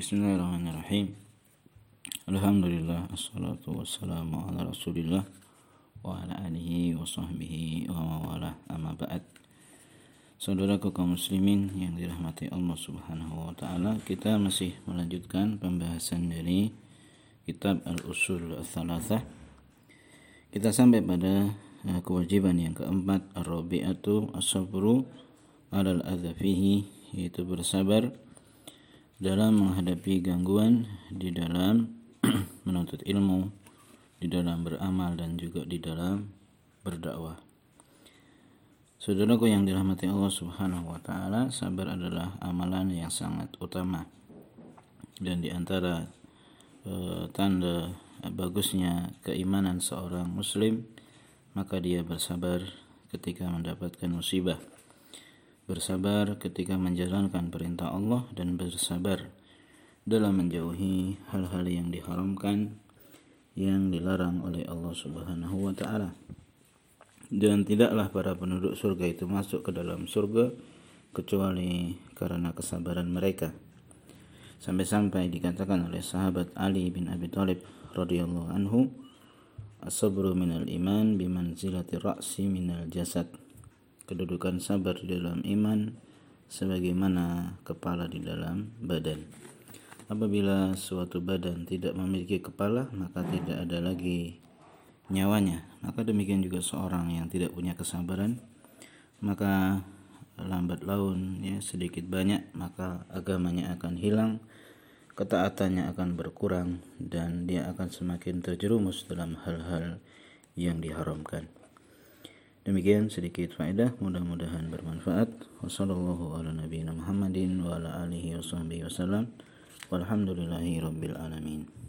Bismillahirrahmanirrahim. Alhamdulillah assalatu wassalamu ala Rasulillah wa ala alihi wa sahbihi wa mawala amma ba'd. Saudaraku kaum muslimin yang dirahmati Allah Subhanahu wa taala, kita masih melanjutkan pembahasan dari kitab Al-Usul Ats-Tsalatsah. Kita sampai pada eh, kewajiban yang keempat ar-rabi'atu as-sabru 'alal adza fihi yaitu bersabar dalam menghadapi gangguan di dalam menuntut ilmu, di dalam beramal dan juga di dalam berdakwah. Saudaraku yang dirahmati Allah Subhanahu wa taala, sabar adalah amalan yang sangat utama. Dan di antara e, tanda bagusnya keimanan seorang muslim, maka dia bersabar ketika mendapatkan musibah bersabar ketika menjalankan perintah Allah dan bersabar dalam menjauhi hal-hal yang diharamkan yang dilarang oleh Allah Subhanahu wa taala. Dan tidaklah para penduduk surga itu masuk ke dalam surga kecuali karena kesabaran mereka. Sampai-sampai dikatakan oleh sahabat Ali bin Abi Thalib radhiyallahu anhu, "As-sabru minal iman bimanzilati ra'si minal jasad." Kedudukan sabar di dalam iman sebagaimana kepala di dalam badan. Apabila suatu badan tidak memiliki kepala, maka tidak ada lagi nyawanya. Maka demikian juga seorang yang tidak punya kesabaran, maka lambat laun ya sedikit banyak maka agamanya akan hilang, ketaatannya akan berkurang dan dia akan semakin terjerumus dalam hal-hal yang diharamkan. Demikian sedikit faedah, mudah-mudahan bermanfaat. Wassalamualaikum warahmatullahi wabarakatuh. Walhamdulillahi rabbil alamin.